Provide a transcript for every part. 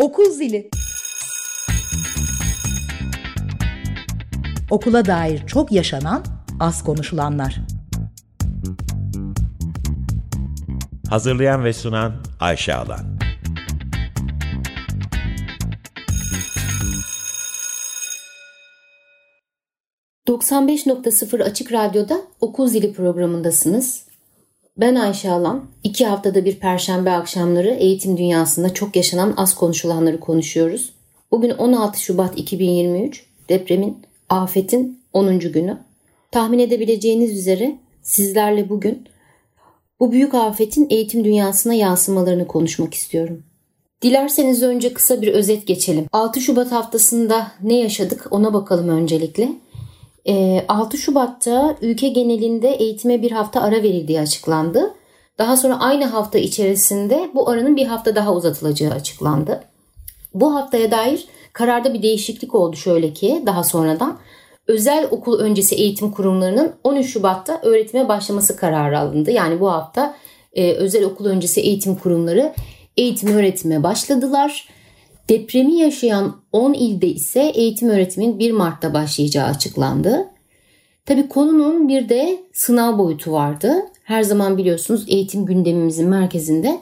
Okul zili. Okula dair çok yaşanan, az konuşulanlar. Hazırlayan ve sunan Ayşe Alan. ...95.0 Açık Radyo'da Okul Zili programındasınız. Ben Ayşe Alan. İki haftada bir perşembe akşamları eğitim dünyasında çok yaşanan az konuşulanları konuşuyoruz. Bugün 16 Şubat 2023 depremin, afetin 10. günü. Tahmin edebileceğiniz üzere sizlerle bugün bu büyük afetin eğitim dünyasına yansımalarını konuşmak istiyorum. Dilerseniz önce kısa bir özet geçelim. 6 Şubat haftasında ne yaşadık ona bakalım öncelikle. 6 ee, Şubat'ta ülke genelinde eğitime bir hafta ara verildiği açıklandı. Daha sonra aynı hafta içerisinde bu aranın bir hafta daha uzatılacağı açıklandı. Bu haftaya dair kararda bir değişiklik oldu şöyle ki daha sonradan özel okul öncesi eğitim kurumlarının 13 Şubat'ta öğretime başlaması kararı alındı. Yani bu hafta e, özel okul öncesi eğitim kurumları eğitim öğretime başladılar. Depremi yaşayan 10 ilde ise eğitim öğretimin 1 Mart'ta başlayacağı açıklandı. Tabi konunun bir de sınav boyutu vardı. Her zaman biliyorsunuz eğitim gündemimizin merkezinde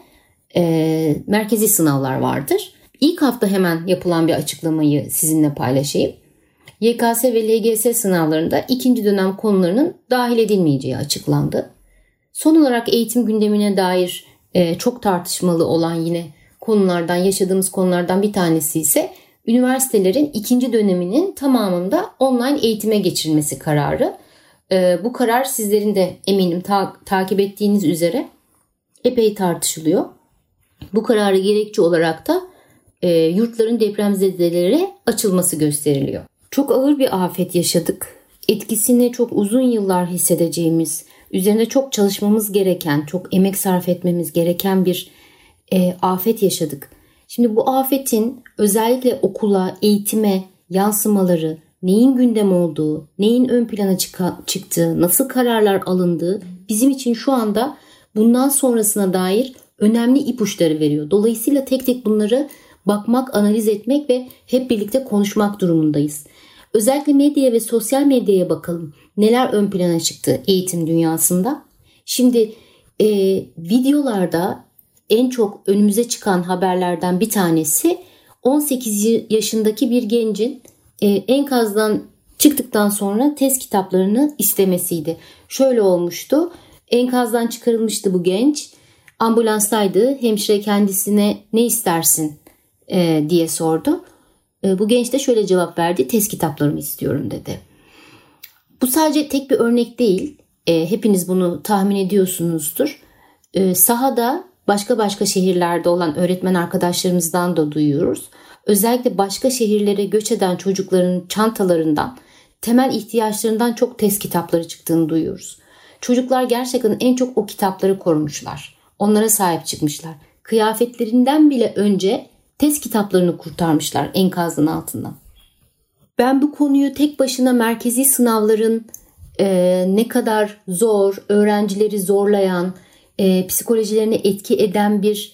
e, merkezi sınavlar vardır. İlk hafta hemen yapılan bir açıklamayı sizinle paylaşayım. YKS ve LGS sınavlarında ikinci dönem konularının dahil edilmeyeceği açıklandı. Son olarak eğitim gündemine dair e, çok tartışmalı olan yine konulardan, yaşadığımız konulardan bir tanesi ise üniversitelerin ikinci döneminin tamamında online eğitime geçirilmesi kararı. E, bu karar sizlerin de eminim ta- takip ettiğiniz üzere epey tartışılıyor. Bu kararı gerekçe olarak da e, yurtların depremzedelere açılması gösteriliyor. Çok ağır bir afet yaşadık. Etkisini çok uzun yıllar hissedeceğimiz, üzerine çok çalışmamız gereken, çok emek sarf etmemiz gereken bir e, afet yaşadık. Şimdi bu afetin özellikle okula, eğitime yansımaları, neyin gündem olduğu, neyin ön plana çıktığı, nasıl kararlar alındığı bizim için şu anda bundan sonrasına dair önemli ipuçları veriyor. Dolayısıyla tek tek bunları bakmak, analiz etmek ve hep birlikte konuşmak durumundayız. Özellikle medyaya ve sosyal medyaya bakalım. Neler ön plana çıktı eğitim dünyasında? Şimdi e, videolarda en çok önümüze çıkan haberlerden bir tanesi 18 yaşındaki bir gencin e, enkazdan çıktıktan sonra test kitaplarını istemesiydi. Şöyle olmuştu. Enkazdan çıkarılmıştı bu genç. Ambulanstaydı. Hemşire kendisine ne istersin e, diye sordu. E, bu genç de şöyle cevap verdi. Test kitaplarımı istiyorum dedi. Bu sadece tek bir örnek değil. E, hepiniz bunu tahmin ediyorsunuzdur. E, sahada başka başka şehirlerde olan öğretmen arkadaşlarımızdan da duyuyoruz. Özellikle başka şehirlere göç eden çocukların çantalarından, temel ihtiyaçlarından çok test kitapları çıktığını duyuyoruz. Çocuklar gerçekten en çok o kitapları korumuşlar. Onlara sahip çıkmışlar. Kıyafetlerinden bile önce test kitaplarını kurtarmışlar enkazın altından. Ben bu konuyu tek başına merkezi sınavların e, ne kadar zor, öğrencileri zorlayan, e, psikolojilerine etki eden bir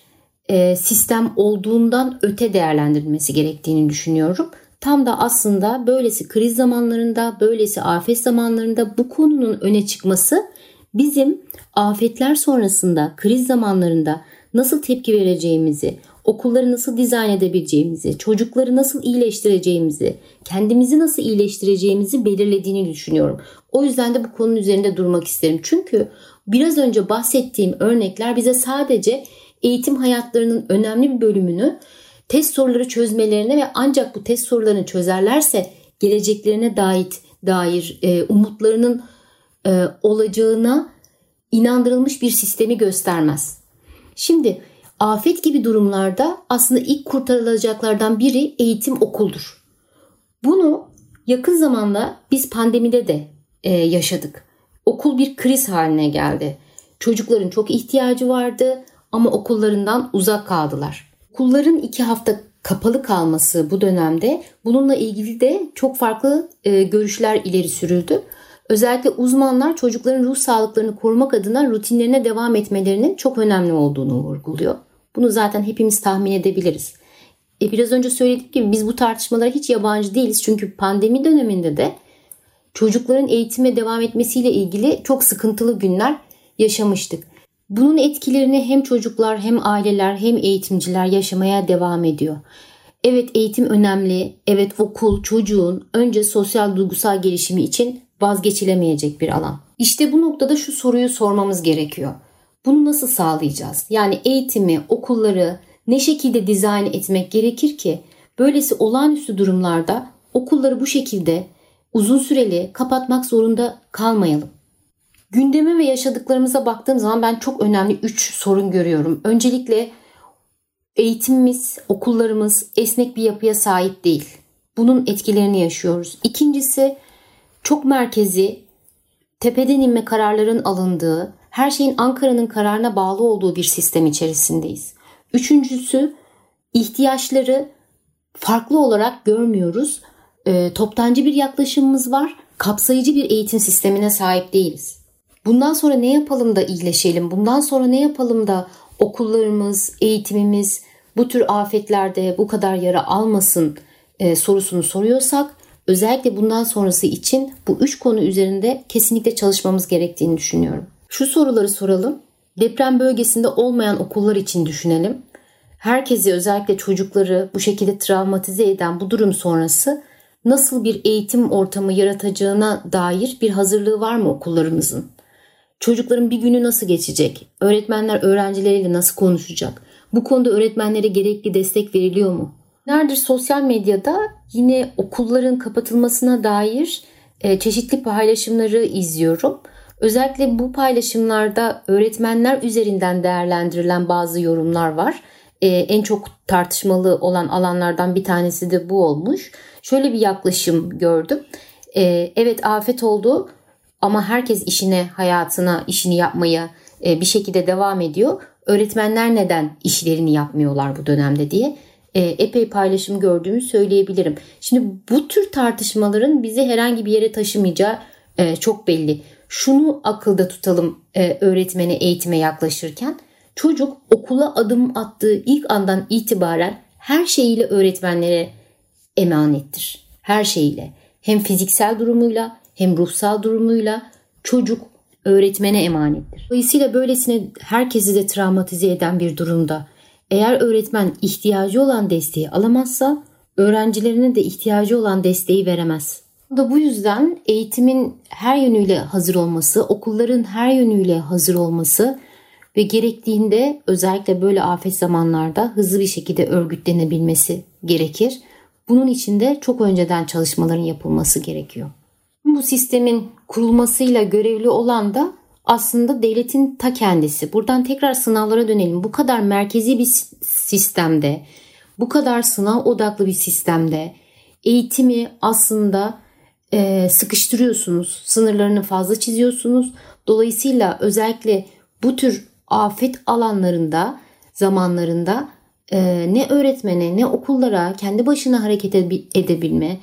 e, sistem olduğundan öte değerlendirilmesi gerektiğini düşünüyorum. Tam da aslında böylesi kriz zamanlarında, böylesi afet zamanlarında bu konunun öne çıkması bizim afetler sonrasında, kriz zamanlarında nasıl tepki vereceğimizi, okulları nasıl dizayn edebileceğimizi, çocukları nasıl iyileştireceğimizi, kendimizi nasıl iyileştireceğimizi belirlediğini düşünüyorum. O yüzden de bu konunun üzerinde durmak isterim. Çünkü biraz önce bahsettiğim örnekler bize sadece eğitim hayatlarının önemli bir bölümünü test soruları çözmelerine ve ancak bu test sorularını çözerlerse geleceklerine dair dair e, umutlarının e, olacağına inandırılmış bir sistemi göstermez. Şimdi afet gibi durumlarda aslında ilk kurtarılacaklardan biri eğitim okuldur. Bunu yakın zamanda biz pandemide de e, yaşadık. Okul bir kriz haline geldi. Çocukların çok ihtiyacı vardı ama okullarından uzak kaldılar. Okulların iki hafta kapalı kalması bu dönemde bununla ilgili de çok farklı e, görüşler ileri sürüldü. Özellikle uzmanlar çocukların ruh sağlıklarını korumak adına rutinlerine devam etmelerinin çok önemli olduğunu vurguluyor. Bunu zaten hepimiz tahmin edebiliriz. e, biraz önce söylediğim gibi biz bu tartışmalara hiç yabancı değiliz. Çünkü pandemi döneminde de çocukların eğitime devam etmesiyle ilgili çok sıkıntılı günler yaşamıştık. Bunun etkilerini hem çocuklar hem aileler hem eğitimciler yaşamaya devam ediyor. Evet eğitim önemli. Evet okul çocuğun önce sosyal duygusal gelişimi için vazgeçilemeyecek bir alan. İşte bu noktada şu soruyu sormamız gerekiyor. Bunu nasıl sağlayacağız? Yani eğitimi, okulları ne şekilde dizayn etmek gerekir ki böylesi olağanüstü durumlarda okulları bu şekilde uzun süreli kapatmak zorunda kalmayalım. Gündeme ve yaşadıklarımıza baktığım zaman ben çok önemli 3 sorun görüyorum. Öncelikle eğitimimiz, okullarımız esnek bir yapıya sahip değil. Bunun etkilerini yaşıyoruz. İkincisi çok merkezi, tepeden inme kararların alındığı, her şeyin Ankara'nın kararına bağlı olduğu bir sistem içerisindeyiz. Üçüncüsü ihtiyaçları farklı olarak görmüyoruz. E, toptancı bir yaklaşımımız var. Kapsayıcı bir eğitim sistemine sahip değiliz. Bundan sonra ne yapalım da iyileşelim? Bundan sonra ne yapalım da okullarımız, eğitimimiz bu tür afetlerde bu kadar yara almasın e, sorusunu soruyorsak özellikle bundan sonrası için bu üç konu üzerinde kesinlikle çalışmamız gerektiğini düşünüyorum. Şu soruları soralım. Deprem bölgesinde olmayan okullar için düşünelim. Herkesi özellikle çocukları bu şekilde travmatize eden bu durum sonrası nasıl bir eğitim ortamı yaratacağına dair bir hazırlığı var mı okullarımızın? Çocukların bir günü nasıl geçecek? Öğretmenler öğrencileriyle nasıl konuşacak? Bu konuda öğretmenlere gerekli destek veriliyor mu? Nerdir sosyal medyada yine okulların kapatılmasına dair e, çeşitli paylaşımları izliyorum. Özellikle bu paylaşımlarda öğretmenler üzerinden değerlendirilen bazı yorumlar var. Ee, en çok tartışmalı olan alanlardan bir tanesi de bu olmuş. Şöyle bir yaklaşım gördüm. Ee, evet afet oldu ama herkes işine, hayatına, işini yapmaya e, bir şekilde devam ediyor. Öğretmenler neden işlerini yapmıyorlar bu dönemde diye e, epey paylaşım gördüğümü söyleyebilirim. Şimdi bu tür tartışmaların bizi herhangi bir yere taşımayacağı e, çok belli şunu akılda tutalım e, öğretmene eğitime yaklaşırken. Çocuk okula adım attığı ilk andan itibaren her şeyiyle öğretmenlere emanettir. Her şeyiyle. Hem fiziksel durumuyla hem ruhsal durumuyla çocuk öğretmene emanettir. Dolayısıyla böylesine herkesi de travmatize eden bir durumda eğer öğretmen ihtiyacı olan desteği alamazsa öğrencilerine de ihtiyacı olan desteği veremez da bu yüzden eğitimin her yönüyle hazır olması, okulların her yönüyle hazır olması ve gerektiğinde özellikle böyle afet zamanlarda hızlı bir şekilde örgütlenebilmesi gerekir. Bunun için de çok önceden çalışmaların yapılması gerekiyor. Bu sistemin kurulmasıyla görevli olan da aslında devletin ta kendisi. Buradan tekrar sınavlara dönelim. Bu kadar merkezi bir sistemde, bu kadar sınav odaklı bir sistemde eğitimi aslında e, sıkıştırıyorsunuz. Sınırlarını fazla çiziyorsunuz. Dolayısıyla özellikle bu tür afet alanlarında, zamanlarında ne öğretmene ne okullara kendi başına hareket edebilme,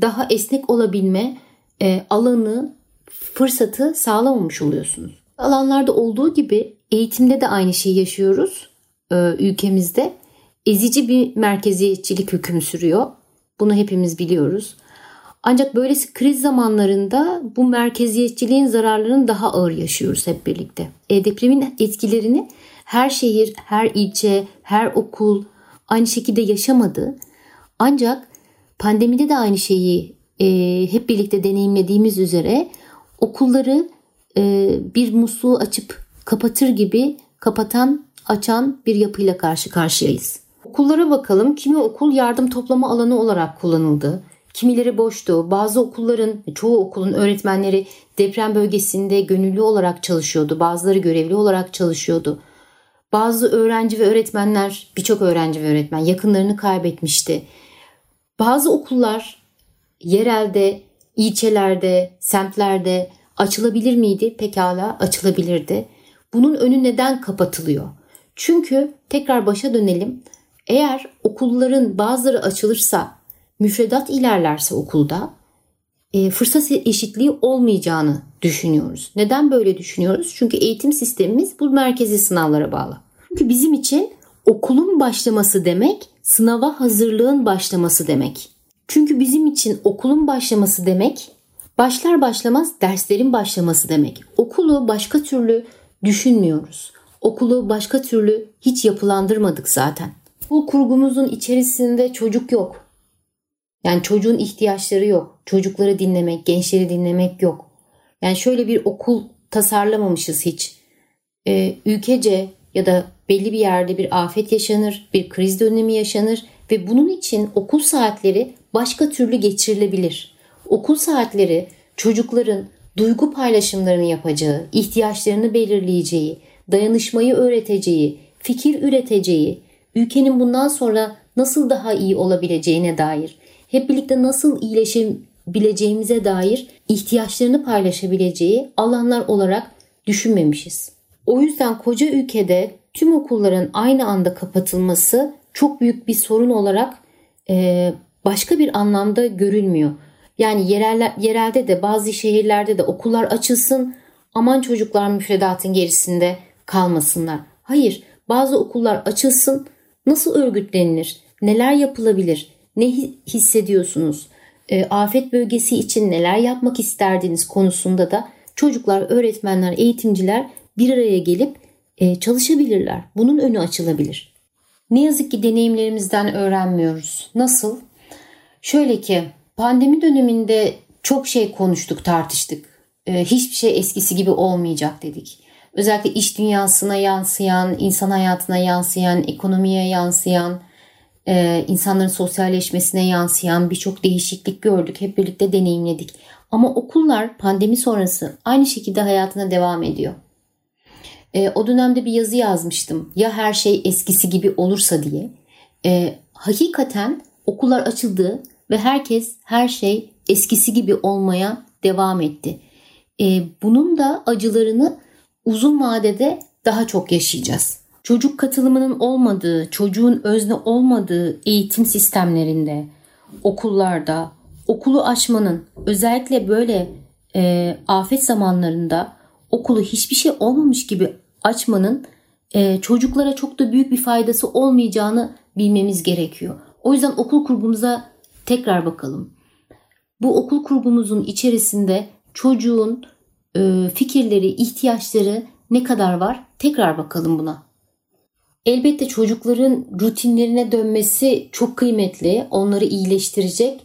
daha esnek olabilme e, alanı, fırsatı sağlamamış oluyorsunuz. Alanlarda olduğu gibi eğitimde de aynı şeyi yaşıyoruz e, ülkemizde. Ezici bir merkeziyetçilik hüküm sürüyor. Bunu hepimiz biliyoruz. Ancak böylesi kriz zamanlarında bu merkeziyetçiliğin zararlarını daha ağır yaşıyoruz hep birlikte. E, depremin etkilerini her şehir, her ilçe, her okul aynı şekilde yaşamadı. Ancak pandemide de aynı şeyi e, hep birlikte deneyimlediğimiz üzere okulları e, bir musluğu açıp kapatır gibi kapatan, açan bir yapıyla karşı karşıyayız. Okullara bakalım. Kimi okul yardım toplama alanı olarak kullanıldı. Kimileri boştu. Bazı okulların, çoğu okulun öğretmenleri deprem bölgesinde gönüllü olarak çalışıyordu. Bazıları görevli olarak çalışıyordu. Bazı öğrenci ve öğretmenler, birçok öğrenci ve öğretmen yakınlarını kaybetmişti. Bazı okullar yerelde, ilçelerde, semtlerde açılabilir miydi? Pekala açılabilirdi. Bunun önü neden kapatılıyor? Çünkü tekrar başa dönelim. Eğer okulların bazıları açılırsa müfredat ilerlerse okulda e, fırsat eşitliği olmayacağını düşünüyoruz. Neden böyle düşünüyoruz? Çünkü eğitim sistemimiz bu merkezi sınavlara bağlı. Çünkü bizim için okulun başlaması demek sınava hazırlığın başlaması demek. Çünkü bizim için okulun başlaması demek başlar başlamaz derslerin başlaması demek. Okulu başka türlü düşünmüyoruz. Okulu başka türlü hiç yapılandırmadık zaten. Bu kurgumuzun içerisinde çocuk yok. Yani çocuğun ihtiyaçları yok. Çocukları dinlemek, gençleri dinlemek yok. Yani şöyle bir okul tasarlamamışız hiç. Ee, ülkece ya da belli bir yerde bir afet yaşanır, bir kriz dönemi yaşanır ve bunun için okul saatleri başka türlü geçirilebilir. Okul saatleri çocukların duygu paylaşımlarını yapacağı, ihtiyaçlarını belirleyeceği, dayanışmayı öğreteceği, fikir üreteceği, ülkenin bundan sonra nasıl daha iyi olabileceğine dair, hep birlikte nasıl iyileşebileceğimize dair ihtiyaçlarını paylaşabileceği alanlar olarak düşünmemişiz. O yüzden koca ülkede tüm okulların aynı anda kapatılması çok büyük bir sorun olarak e, başka bir anlamda görülmüyor. Yani yereller, yerelde de bazı şehirlerde de okullar açılsın aman çocuklar müfredatın gerisinde kalmasınlar. Hayır bazı okullar açılsın nasıl örgütlenilir, neler yapılabilir, ne hissediyorsunuz, e, afet bölgesi için neler yapmak isterdiniz konusunda da çocuklar, öğretmenler, eğitimciler bir araya gelip e, çalışabilirler. Bunun önü açılabilir. Ne yazık ki deneyimlerimizden öğrenmiyoruz. Nasıl? Şöyle ki pandemi döneminde çok şey konuştuk, tartıştık. E, hiçbir şey eskisi gibi olmayacak dedik. Özellikle iş dünyasına yansıyan, insan hayatına yansıyan, ekonomiye yansıyan, e, insanların sosyalleşmesine yansıyan birçok değişiklik gördük. Hep birlikte deneyimledik. Ama okullar pandemi sonrası aynı şekilde hayatına devam ediyor. E, o dönemde bir yazı yazmıştım. Ya her şey eskisi gibi olursa diye. E, hakikaten okullar açıldı ve herkes her şey eskisi gibi olmaya devam etti. E, bunun da acılarını uzun vadede daha çok yaşayacağız. Çocuk katılımının olmadığı, çocuğun özne olmadığı eğitim sistemlerinde, okullarda, okulu açmanın özellikle böyle e, afet zamanlarında okulu hiçbir şey olmamış gibi açmanın e, çocuklara çok da büyük bir faydası olmayacağını bilmemiz gerekiyor. O yüzden okul kurgumuza tekrar bakalım. Bu okul kurgumuzun içerisinde çocuğun e, fikirleri, ihtiyaçları ne kadar var? Tekrar bakalım buna. Elbette çocukların rutinlerine dönmesi çok kıymetli. Onları iyileştirecek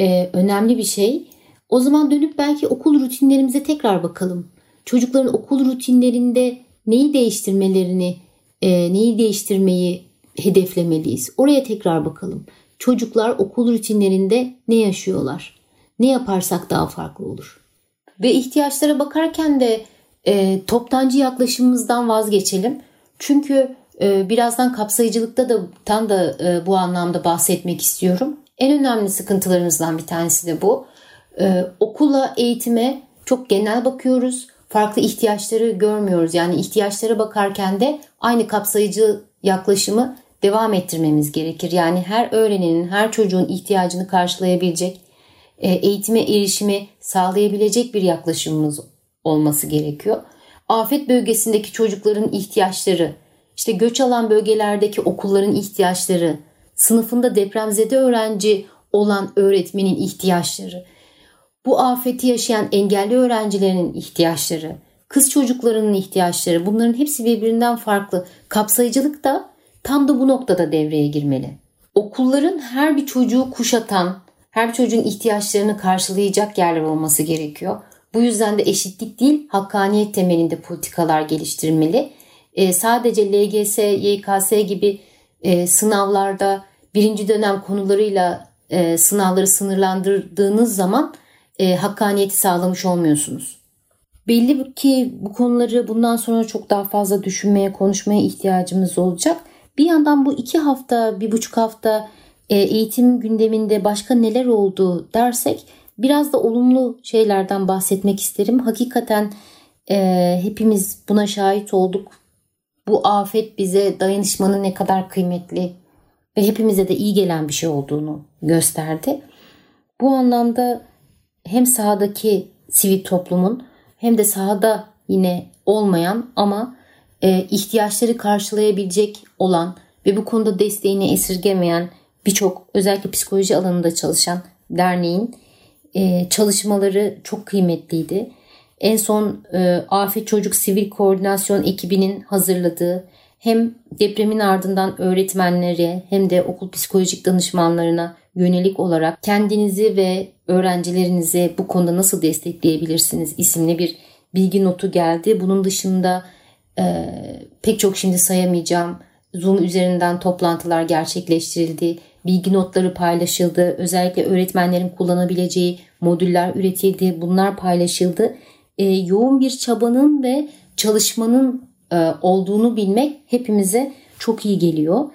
e, önemli bir şey. O zaman dönüp belki okul rutinlerimize tekrar bakalım. Çocukların okul rutinlerinde neyi değiştirmelerini, e, neyi değiştirmeyi hedeflemeliyiz. Oraya tekrar bakalım. Çocuklar okul rutinlerinde ne yaşıyorlar? Ne yaparsak daha farklı olur. Ve ihtiyaçlara bakarken de e, toptancı yaklaşımımızdan vazgeçelim. Çünkü birazdan kapsayıcılıkta da tam da e, bu anlamda bahsetmek istiyorum. En önemli sıkıntılarımızdan bir tanesi de bu. E, okula, eğitime çok genel bakıyoruz. Farklı ihtiyaçları görmüyoruz. Yani ihtiyaçlara bakarken de aynı kapsayıcı yaklaşımı devam ettirmemiz gerekir. Yani her öğrenenin, her çocuğun ihtiyacını karşılayabilecek, e, eğitime erişimi sağlayabilecek bir yaklaşımımız olması gerekiyor. Afet bölgesindeki çocukların ihtiyaçları, işte göç alan bölgelerdeki okulların ihtiyaçları, sınıfında depremzede öğrenci olan öğretmenin ihtiyaçları, bu afeti yaşayan engelli öğrencilerin ihtiyaçları, kız çocuklarının ihtiyaçları bunların hepsi birbirinden farklı. Kapsayıcılık da tam da bu noktada devreye girmeli. Okulların her bir çocuğu kuşatan, her bir çocuğun ihtiyaçlarını karşılayacak yerler olması gerekiyor. Bu yüzden de eşitlik değil, hakkaniyet temelinde politikalar geliştirmeli. E, sadece LGS, YKS gibi e, sınavlarda birinci dönem konularıyla e, sınavları sınırlandırdığınız zaman e, hakkaniyeti sağlamış olmuyorsunuz. Belli ki bu konuları bundan sonra çok daha fazla düşünmeye, konuşmaya ihtiyacımız olacak. Bir yandan bu iki hafta, bir buçuk hafta e, eğitim gündeminde başka neler oldu dersek biraz da olumlu şeylerden bahsetmek isterim. Hakikaten e, hepimiz buna şahit olduk. Bu afet bize dayanışmanın ne kadar kıymetli ve hepimize de iyi gelen bir şey olduğunu gösterdi. Bu anlamda hem sahadaki sivil toplumun hem de sahada yine olmayan ama e, ihtiyaçları karşılayabilecek olan ve bu konuda desteğini esirgemeyen birçok özellikle psikoloji alanında çalışan derneğin e, çalışmaları çok kıymetliydi. En son e, Afet Çocuk Sivil Koordinasyon ekibinin hazırladığı hem depremin ardından öğretmenlere hem de okul psikolojik danışmanlarına yönelik olarak kendinizi ve öğrencilerinizi bu konuda nasıl destekleyebilirsiniz isimli bir bilgi notu geldi. Bunun dışında e, pek çok şimdi sayamayacağım Zoom üzerinden toplantılar gerçekleştirildi. Bilgi notları paylaşıldı. Özellikle öğretmenlerin kullanabileceği modüller üretildi. Bunlar paylaşıldı. E, yoğun bir çabanın ve çalışmanın e, olduğunu bilmek hepimize çok iyi geliyor.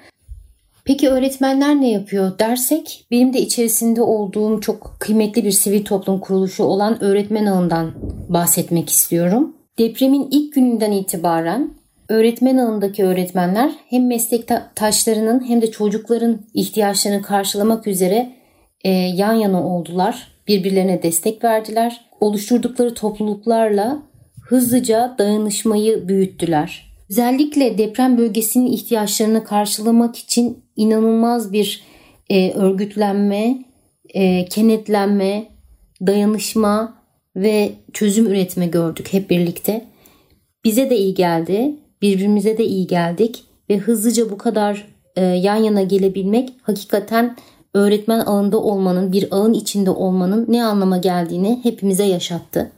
Peki öğretmenler ne yapıyor dersek benim de içerisinde olduğum çok kıymetli bir sivil toplum kuruluşu olan öğretmen ağından bahsetmek istiyorum. Depremin ilk gününden itibaren öğretmen ağındaki öğretmenler hem meslektaşlarının hem de çocukların ihtiyaçlarını karşılamak üzere e, yan yana oldular. Birbirlerine destek verdiler. Oluşturdukları topluluklarla hızlıca dayanışmayı büyüttüler. Özellikle deprem bölgesinin ihtiyaçlarını karşılamak için inanılmaz bir e, örgütlenme, e, kenetlenme, dayanışma ve çözüm üretme gördük hep birlikte. Bize de iyi geldi, birbirimize de iyi geldik ve hızlıca bu kadar e, yan yana gelebilmek hakikaten öğretmen ağında olmanın, bir ağın içinde olmanın ne anlama geldiğini hepimize yaşattı.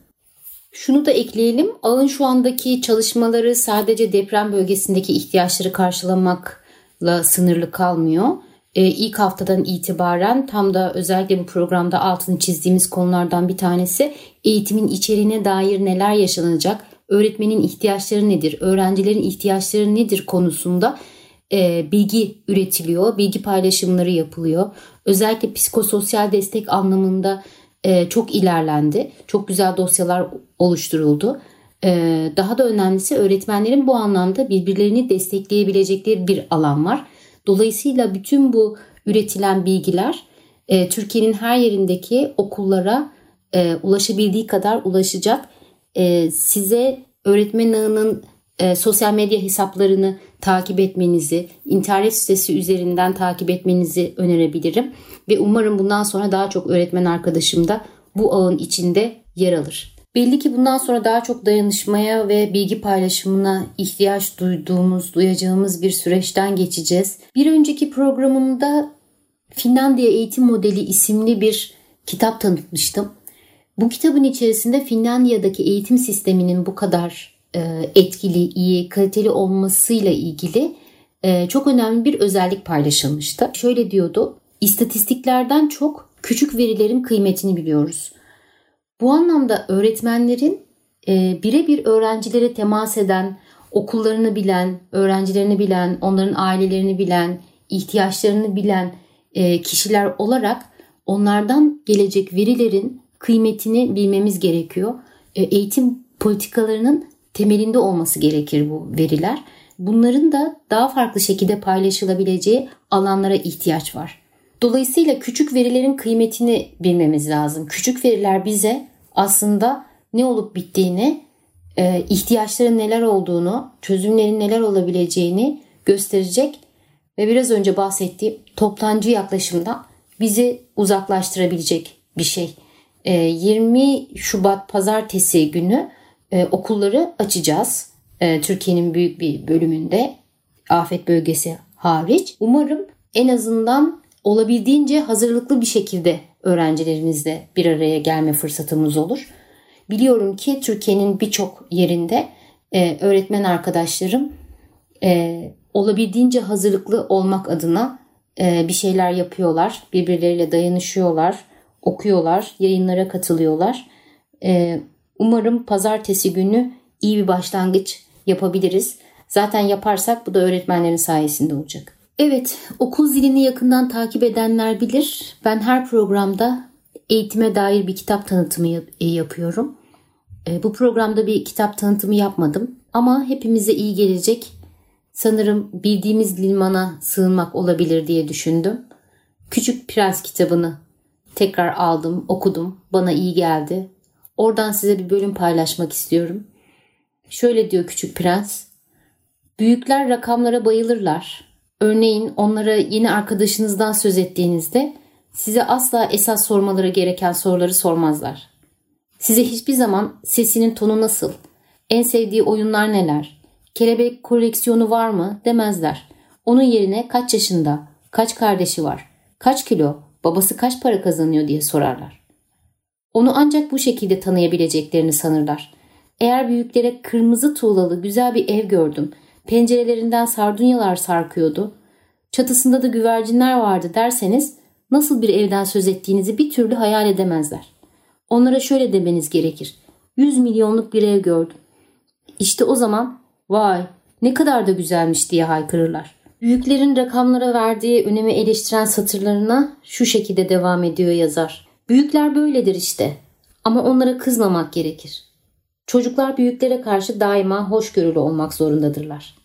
Şunu da ekleyelim. Ağın şu andaki çalışmaları sadece deprem bölgesindeki ihtiyaçları karşılamakla sınırlı kalmıyor. Ee, ilk haftadan itibaren tam da özellikle bu programda altını çizdiğimiz konulardan bir tanesi eğitimin içeriğine dair neler yaşanacak, öğretmenin ihtiyaçları nedir, öğrencilerin ihtiyaçları nedir konusunda e, bilgi üretiliyor, bilgi paylaşımları yapılıyor. Özellikle psikososyal destek anlamında e, çok ilerlendi. Çok güzel dosyalar oluşturuldu. E, daha da önemlisi öğretmenlerin bu anlamda birbirlerini destekleyebilecekleri bir alan var. Dolayısıyla bütün bu üretilen bilgiler e, Türkiye'nin her yerindeki okullara e, ulaşabildiği kadar ulaşacak. E, size öğretmen ağının e, sosyal medya hesaplarını takip etmenizi, internet sitesi üzerinden takip etmenizi önerebilirim. Ve umarım bundan sonra daha çok öğretmen arkadaşım da bu ağın içinde yer alır. Belli ki bundan sonra daha çok dayanışmaya ve bilgi paylaşımına ihtiyaç duyduğumuz, duyacağımız bir süreçten geçeceğiz. Bir önceki programımda Finlandiya Eğitim Modeli isimli bir kitap tanıtmıştım. Bu kitabın içerisinde Finlandiya'daki eğitim sisteminin bu kadar etkili, iyi, kaliteli olmasıyla ilgili e, çok önemli bir özellik paylaşılmıştı. Şöyle diyordu, istatistiklerden çok küçük verilerin kıymetini biliyoruz. Bu anlamda öğretmenlerin e, birebir öğrencilere temas eden, okullarını bilen, öğrencilerini bilen, onların ailelerini bilen, ihtiyaçlarını bilen kişiler olarak onlardan gelecek verilerin kıymetini bilmemiz gerekiyor. Eğitim politikalarının temelinde olması gerekir bu veriler. Bunların da daha farklı şekilde paylaşılabileceği alanlara ihtiyaç var. Dolayısıyla küçük verilerin kıymetini bilmemiz lazım. Küçük veriler bize aslında ne olup bittiğini, e, ihtiyaçların neler olduğunu, çözümlerin neler olabileceğini gösterecek ve biraz önce bahsettiğim toplancı yaklaşımdan bizi uzaklaştırabilecek bir şey. 20 e, Şubat pazartesi günü e, okulları açacağız. E, Türkiye'nin büyük bir bölümünde afet bölgesi hariç. Umarım en azından olabildiğince hazırlıklı bir şekilde öğrencilerimizle bir araya gelme fırsatımız olur. Biliyorum ki Türkiye'nin birçok yerinde e, öğretmen arkadaşlarım e, olabildiğince hazırlıklı olmak adına e, bir şeyler yapıyorlar. Birbirleriyle dayanışıyorlar, okuyorlar, yayınlara katılıyorlar. E, Umarım pazartesi günü iyi bir başlangıç yapabiliriz. Zaten yaparsak bu da öğretmenlerin sayesinde olacak. Evet, okul zilini yakından takip edenler bilir. Ben her programda eğitime dair bir kitap tanıtımı e, yapıyorum. E, bu programda bir kitap tanıtımı yapmadım ama hepimize iyi gelecek. Sanırım bildiğimiz limana sığınmak olabilir diye düşündüm. Küçük Prens kitabını tekrar aldım, okudum. Bana iyi geldi. Oradan size bir bölüm paylaşmak istiyorum. Şöyle diyor Küçük Prens. Büyükler rakamlara bayılırlar Örneğin onlara yeni arkadaşınızdan söz ettiğinizde size asla esas sormaları gereken soruları sormazlar. Size hiçbir zaman sesinin tonu nasıl, en sevdiği oyunlar neler, kelebek koleksiyonu var mı demezler. Onun yerine kaç yaşında, kaç kardeşi var, kaç kilo, babası kaç para kazanıyor diye sorarlar. Onu ancak bu şekilde tanıyabileceklerini sanırlar. Eğer büyüklere kırmızı tuğlalı güzel bir ev gördüm, pencerelerinden sardunyalar sarkıyordu, çatısında da güvercinler vardı derseniz nasıl bir evden söz ettiğinizi bir türlü hayal edemezler. Onlara şöyle demeniz gerekir. 100 milyonluk bir ev gördüm. İşte o zaman vay ne kadar da güzelmiş diye haykırırlar. Büyüklerin rakamlara verdiği önemi eleştiren satırlarına şu şekilde devam ediyor yazar. Büyükler böyledir işte ama onlara kızmamak gerekir. Çocuklar büyüklere karşı daima hoşgörülü olmak zorundadırlar.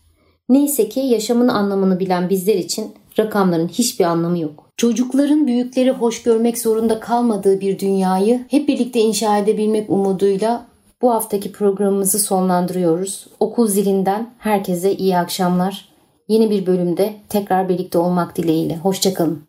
Neyse ki yaşamın anlamını bilen bizler için rakamların hiçbir anlamı yok. Çocukların büyükleri hoş görmek zorunda kalmadığı bir dünyayı hep birlikte inşa edebilmek umuduyla bu haftaki programımızı sonlandırıyoruz. Okul zilinden herkese iyi akşamlar. Yeni bir bölümde tekrar birlikte olmak dileğiyle. Hoşçakalın.